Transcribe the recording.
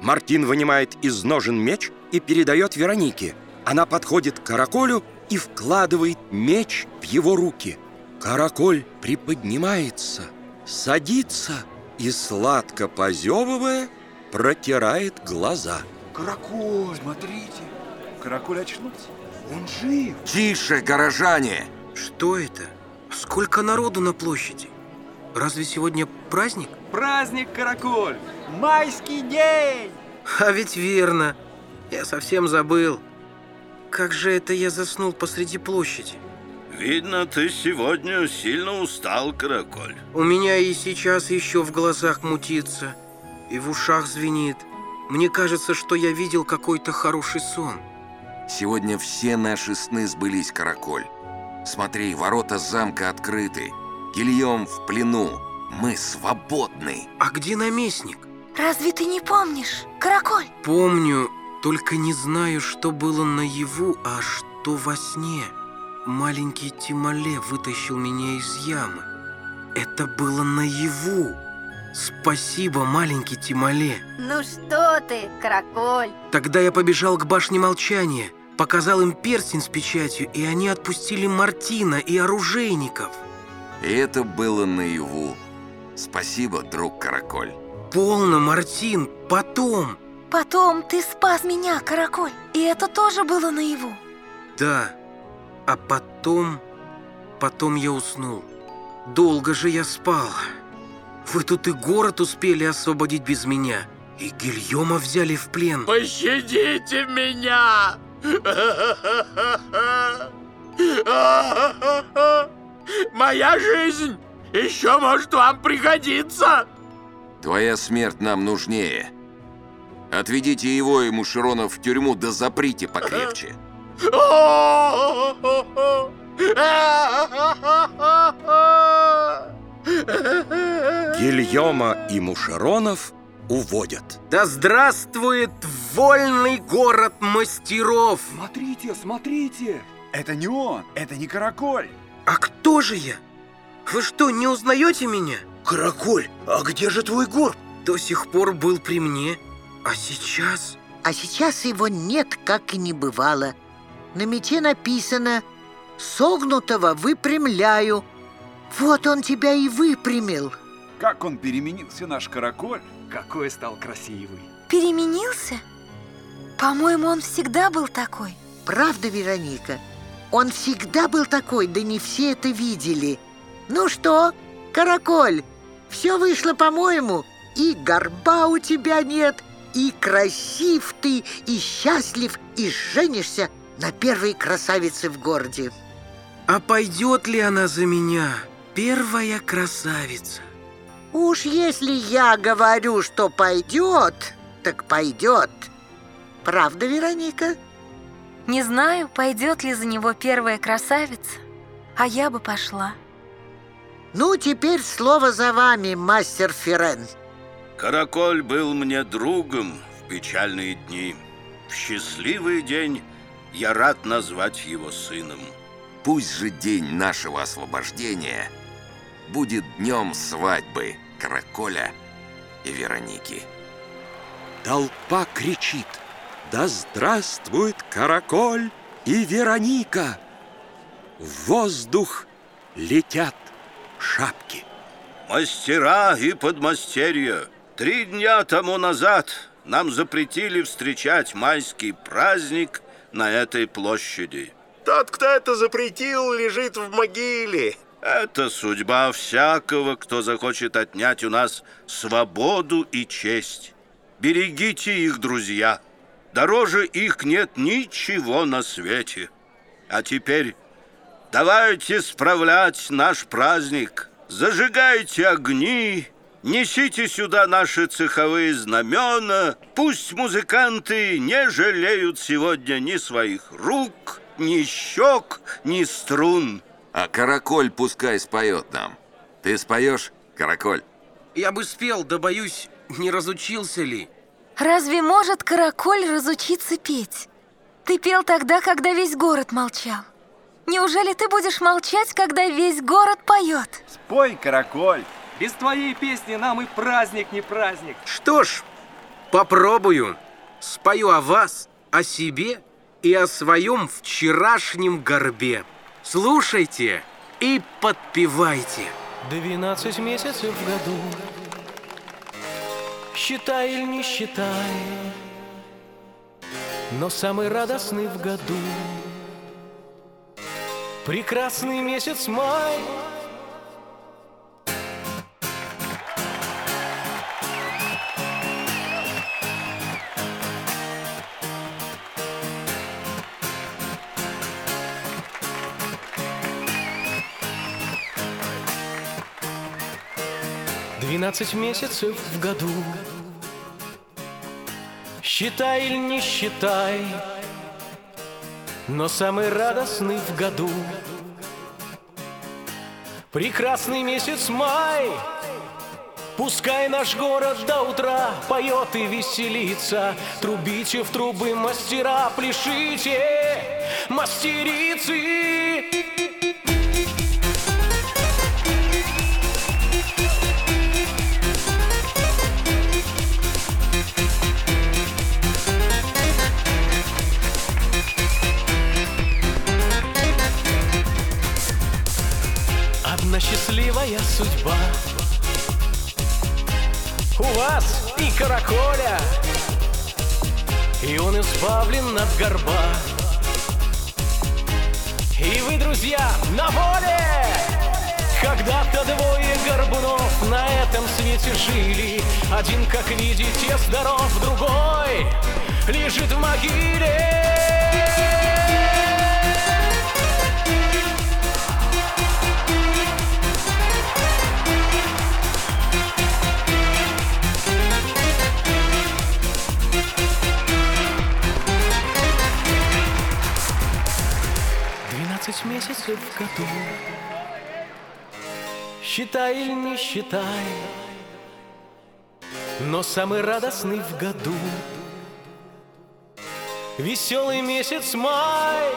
Мартин вынимает из ножен меч и передает Веронике. Она подходит к Караколю и вкладывает меч в его руки. Караколь приподнимается, садится и, сладко позевывая, протирает глаза. Караколь, смотрите, Караколь очнулся. Он жив. Тише, горожане! Что это? Сколько народу на площади? Разве сегодня праздник? Праздник, Караколь! Майский день! А ведь верно. Я совсем забыл. Как же это я заснул посреди площади? Видно, ты сегодня сильно устал, Караколь. У меня и сейчас еще в глазах мутится, и в ушах звенит. Мне кажется, что я видел какой-то хороший сон. Сегодня все наши сны сбылись, Караколь. Смотри, ворота замка открыты. Гильем в плену. Мы свободны. А где наместник? Разве ты не помнишь, Караколь? Помню, только не знаю, что было наяву, а что во сне. Маленький Тимале вытащил меня из ямы. Это было наяву. Спасибо, маленький Тимале. Ну что ты, Караколь? Тогда я побежал к башне молчания, показал им перстень с печатью, и они отпустили Мартина и оружейников. И это было наяву. Спасибо, друг Караколь. Полно, Мартин, потом. Потом ты спас меня, Караколь. И это тоже было наяву. Да, а потом... Потом я уснул. Долго же я спал. Вы тут и город успели освободить без меня. И Гильома взяли в плен. Пощадите меня! Моя жизнь еще может вам пригодиться! Твоя смерть нам нужнее. Отведите его и Мушерона в тюрьму, да заприте покрепче. Гильома и Мушеронов уводят. Да здравствует вольный город мастеров! Смотрите, смотрите! Это не он, это не Караколь. А кто же я? Вы что, не узнаете меня? Караколь, а где же твой горб? До сих пор был при мне, а сейчас... А сейчас его нет, как и не бывало. На мече написано «Согнутого выпрямляю». Вот он тебя и выпрямил. Как он переменился, наш Караколь. Какой стал красивый. Переменился? По-моему, он всегда был такой. Правда, Вероника? Он всегда был такой, да не все это видели. Ну что, Караколь, все вышло по-моему. И горба у тебя нет, и красив ты, и счастлив, и женишься на первой красавице в городе. А пойдет ли она за меня, первая красавица? Уж если я говорю, что пойдет, так пойдет. Правда, Вероника? Не знаю, пойдет ли за него первая красавица, а я бы пошла. Ну, теперь слово за вами, мастер Ферен. Караколь был мне другом в печальные дни. В счастливый день я рад назвать его сыном. Пусть же день нашего освобождения будет днем свадьбы Караколя и Вероники. Толпа кричит «Да здравствует Караколь и Вероника!» В воздух летят шапки. Мастера и подмастерья, три дня тому назад нам запретили встречать майский праздник на этой площади. Тот, кто это запретил, лежит в могиле. Это судьба всякого, кто захочет отнять у нас свободу и честь. Берегите их, друзья. Дороже их нет ничего на свете. А теперь давайте справлять наш праздник. Зажигайте огни, несите сюда наши цеховые знамена. Пусть музыканты не жалеют сегодня ни своих рук, ни щек, ни струн. А Караколь пускай споет нам. Ты споешь, Караколь? Я бы спел, да боюсь, не разучился ли? Разве может Караколь разучиться петь? Ты пел тогда, когда весь город молчал. Неужели ты будешь молчать, когда весь город поет? Спой, Караколь. Без твоей песни нам и праздник не праздник. Что ж, Попробую. Спою о вас, о себе и о своем вчерашнем горбе. Слушайте и подпевайте. 12 месяцев в году Считай или не считай Но самый радостный в году. Прекрасный месяц май Двенадцать месяцев в году. Считай или не считай Но самый радостный в году. Прекрасный месяц май Пускай наш город до утра поет и веселится. Трубите в трубы мастера, пляшите, мастерицы счастливая судьба. У вас и караколя И он избавлен от горба. И вы, друзья, на воле! Когда-то двое горбунов на этом свете жили. Один, как видите, здоров, другой лежит в могиле Двенадцать месяцев в году. Считай или не считай Но самый радостный в году. Веселый месяц май